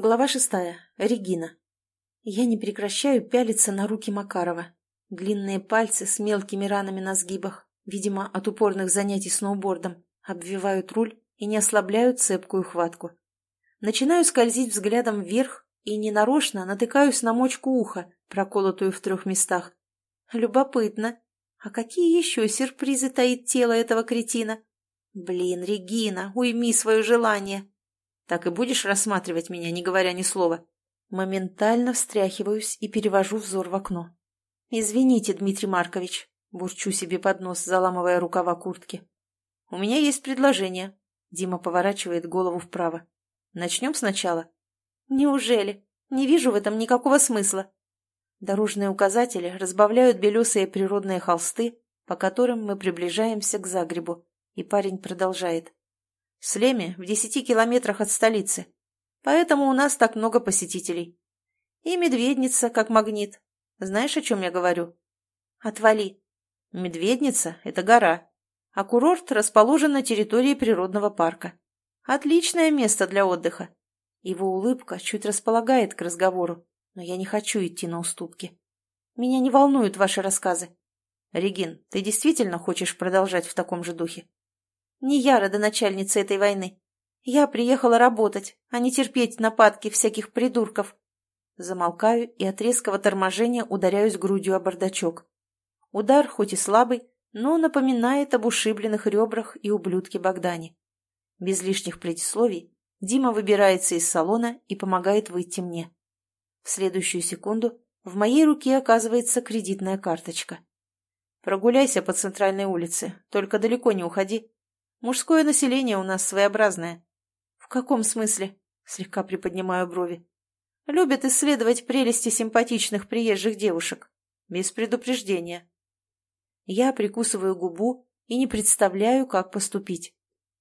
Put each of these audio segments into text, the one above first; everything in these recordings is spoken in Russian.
Глава шестая. Регина. Я не прекращаю пялиться на руки Макарова. Длинные пальцы с мелкими ранами на сгибах, видимо, от упорных занятий сноубордом, обвивают руль и не ослабляют цепкую хватку. Начинаю скользить взглядом вверх и ненарочно натыкаюсь на мочку уха, проколотую в трех местах. Любопытно. А какие еще сюрпризы таит тело этого кретина? Блин, Регина, уйми свое желание. Так и будешь рассматривать меня, не говоря ни слова?» Моментально встряхиваюсь и перевожу взор в окно. «Извините, Дмитрий Маркович», — бурчу себе под нос, заламывая рукава куртки. «У меня есть предложение». Дима поворачивает голову вправо. «Начнем сначала?» «Неужели? Не вижу в этом никакого смысла». Дорожные указатели разбавляют белесые природные холсты, по которым мы приближаемся к Загребу, и парень продолжает. Слеме в десяти километрах от столицы. Поэтому у нас так много посетителей. И медведница, как магнит. Знаешь, о чем я говорю? Отвали. Медведница — это гора, а курорт расположен на территории природного парка. Отличное место для отдыха. Его улыбка чуть располагает к разговору, но я не хочу идти на уступки. Меня не волнуют ваши рассказы. Регин, ты действительно хочешь продолжать в таком же духе? Не я родоначальница этой войны. Я приехала работать, а не терпеть нападки всяких придурков. Замолкаю и от резкого торможения ударяюсь грудью о бардачок. Удар хоть и слабый, но напоминает об ушибленных ребрах и ублюдке Богдане. Без лишних предисловий Дима выбирается из салона и помогает выйти мне. В следующую секунду в моей руке оказывается кредитная карточка. «Прогуляйся по центральной улице, только далеко не уходи», Мужское население у нас своеобразное. В каком смысле? Слегка приподнимаю брови. Любят исследовать прелести симпатичных приезжих девушек. Без предупреждения. Я прикусываю губу и не представляю, как поступить.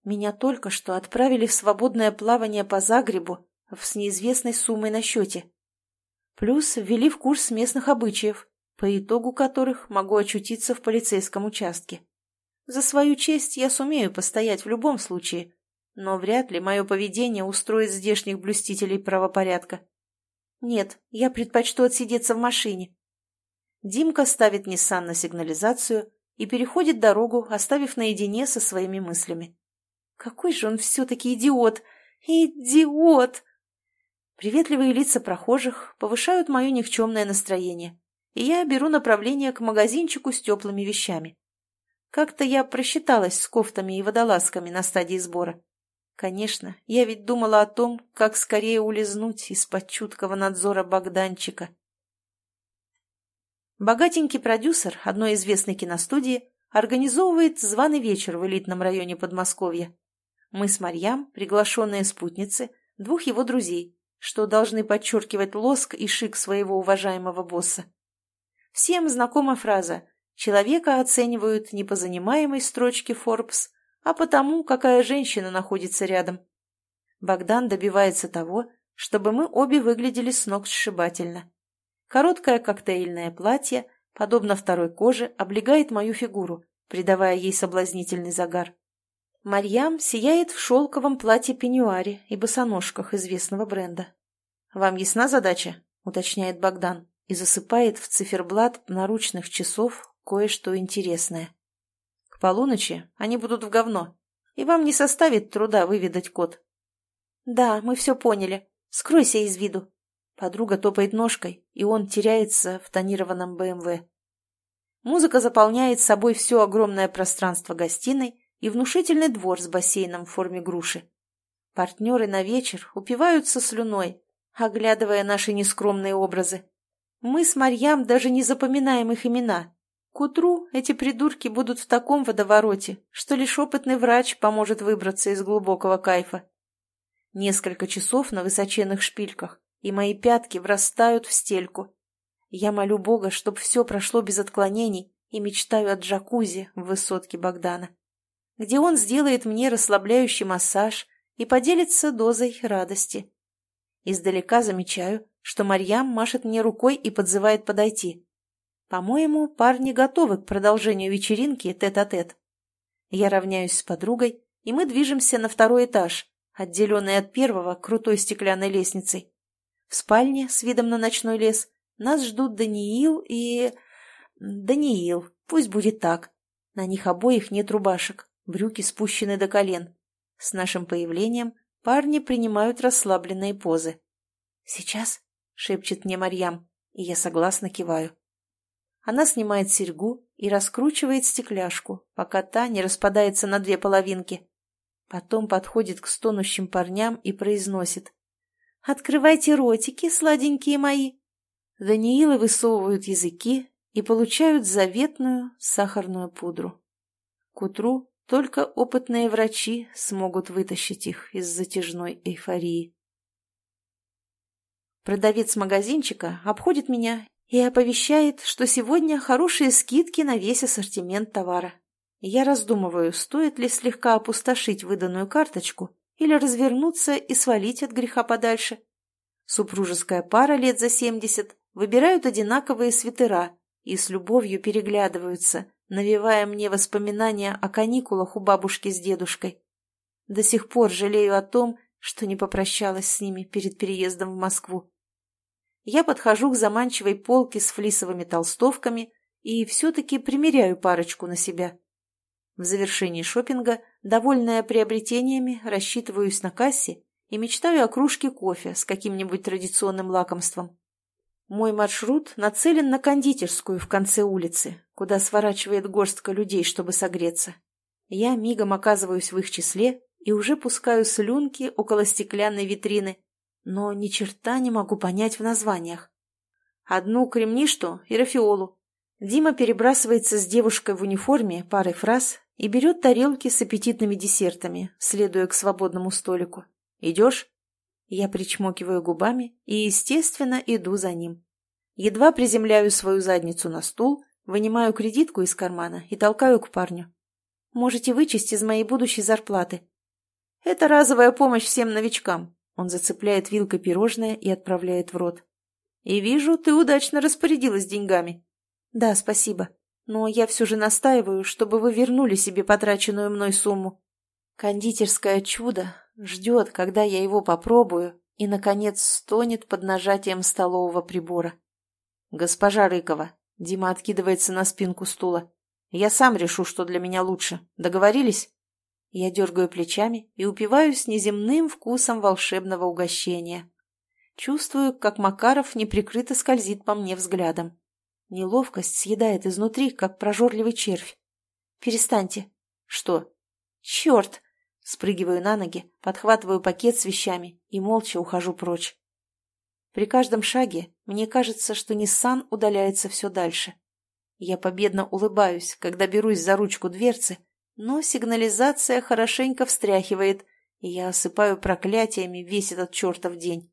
Меня только что отправили в свободное плавание по Загребу с неизвестной суммой на счете. Плюс ввели в курс местных обычаев, по итогу которых могу очутиться в полицейском участке. За свою честь я сумею постоять в любом случае, но вряд ли мое поведение устроит здешних блюстителей правопорядка. Нет, я предпочту отсидеться в машине. Димка ставит Ниссан на сигнализацию и переходит дорогу, оставив наедине со своими мыслями. Какой же он все-таки идиот! Идиот! Приветливые лица прохожих повышают мое никчемное настроение, и я беру направление к магазинчику с теплыми вещами. Как-то я просчиталась с кофтами и водолазками на стадии сбора. Конечно, я ведь думала о том, как скорее улизнуть из-под чуткого надзора Богданчика. Богатенький продюсер одной известной киностудии организовывает званый вечер в элитном районе Подмосковья. Мы с Марьям, приглашенные спутницы, двух его друзей, что должны подчеркивать лоск и шик своего уважаемого босса. Всем знакома фраза Человека оценивают не по занимаемой строчке Forbes, а по тому, какая женщина находится рядом. Богдан добивается того, чтобы мы обе выглядели с ног сшибательно. Короткое коктейльное платье, подобно второй коже, облегает мою фигуру, придавая ей соблазнительный загар. Марьям сияет в шелковом платье-пеньюаре и босоножках известного бренда. «Вам ясна задача?» — уточняет Богдан и засыпает в циферблат наручных часов кое-что интересное. К полуночи они будут в говно, и вам не составит труда выведать код. Да, мы все поняли. Скройся из виду. Подруга топает ножкой, и он теряется в тонированном БМВ. Музыка заполняет собой все огромное пространство гостиной и внушительный двор с бассейном в форме груши. Партнеры на вечер упиваются слюной, оглядывая наши нескромные образы. Мы с Марьям даже не запоминаем их имена, к утру эти придурки будут в таком водовороте, что лишь опытный врач поможет выбраться из глубокого кайфа. Несколько часов на высоченных шпильках, и мои пятки врастают в стельку. Я молю Бога, чтоб все прошло без отклонений, и мечтаю о джакузи в высотке Богдана, где он сделает мне расслабляющий массаж и поделится дозой радости. Издалека замечаю, что Марьям машет мне рукой и подзывает подойти. По-моему, парни готовы к продолжению вечеринки тет-а-тет. -тет. Я равняюсь с подругой, и мы движемся на второй этаж, отделенный от первого крутой стеклянной лестницей. В спальне с видом на ночной лес нас ждут Даниил и... Даниил, пусть будет так. На них обоих нет рубашек, брюки спущены до колен. С нашим появлением парни принимают расслабленные позы. «Сейчас?» — шепчет мне Марьям, и я согласно киваю. Она снимает серьгу и раскручивает стекляшку, пока та не распадается на две половинки. Потом подходит к стонущим парням и произносит. «Открывайте ротики, сладенькие мои!» Даниилы высовывают языки и получают заветную сахарную пудру. К утру только опытные врачи смогут вытащить их из затяжной эйфории. Продавец магазинчика обходит меня и оповещает, что сегодня хорошие скидки на весь ассортимент товара. Я раздумываю, стоит ли слегка опустошить выданную карточку или развернуться и свалить от греха подальше. Супружеская пара лет за семьдесят выбирают одинаковые свитера и с любовью переглядываются, навевая мне воспоминания о каникулах у бабушки с дедушкой. До сих пор жалею о том, что не попрощалась с ними перед переездом в Москву я подхожу к заманчивой полке с флисовыми толстовками и все-таки примеряю парочку на себя. В завершении шопинга, довольная приобретениями, рассчитываюсь на кассе и мечтаю о кружке кофе с каким-нибудь традиционным лакомством. Мой маршрут нацелен на кондитерскую в конце улицы, куда сворачивает горстка людей, чтобы согреться. Я мигом оказываюсь в их числе и уже пускаю слюнки около стеклянной витрины, но ни черта не могу понять в названиях. Одну кремништу и рафиолу. Дима перебрасывается с девушкой в униформе парой фраз и берет тарелки с аппетитными десертами, следуя к свободному столику. «Идешь?» Я причмокиваю губами и, естественно, иду за ним. Едва приземляю свою задницу на стул, вынимаю кредитку из кармана и толкаю к парню. «Можете вычесть из моей будущей зарплаты». «Это разовая помощь всем новичкам», он зацепляет вилкой пирожное и отправляет в рот. «И вижу, ты удачно распорядилась деньгами». «Да, спасибо. Но я все же настаиваю, чтобы вы вернули себе потраченную мной сумму. Кондитерское чудо ждет, когда я его попробую, и, наконец, стонет под нажатием столового прибора. «Госпожа Рыкова», — Дима откидывается на спинку стула, — «я сам решу, что для меня лучше. Договорились?» Я дергаю плечами и упиваюсь неземным вкусом волшебного угощения. Чувствую, как Макаров неприкрыто скользит по мне взглядом. Неловкость съедает изнутри, как прожорливый червь. «Перестаньте». «Что?» «Черт!» Спрыгиваю на ноги, подхватываю пакет с вещами и молча ухожу прочь. При каждом шаге мне кажется, что Ниссан удаляется все дальше. Я победно улыбаюсь, когда берусь за ручку дверцы, но сигнализация хорошенько встряхивает, и я осыпаю проклятиями весь этот чертов день.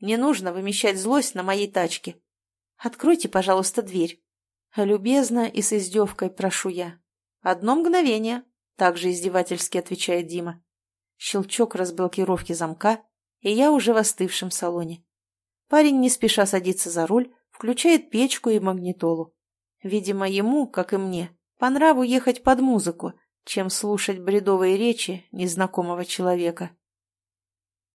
Не нужно вымещать злость на моей тачке. Откройте, пожалуйста, дверь. Любезно и с издевкой прошу я. Одно мгновение, также издевательски отвечает Дима. Щелчок разблокировки замка, и я уже в остывшем салоне. Парень не спеша садится за руль, включает печку и магнитолу. Видимо, ему, как и мне, по нраву ехать под музыку, чем слушать бредовые речи незнакомого человека.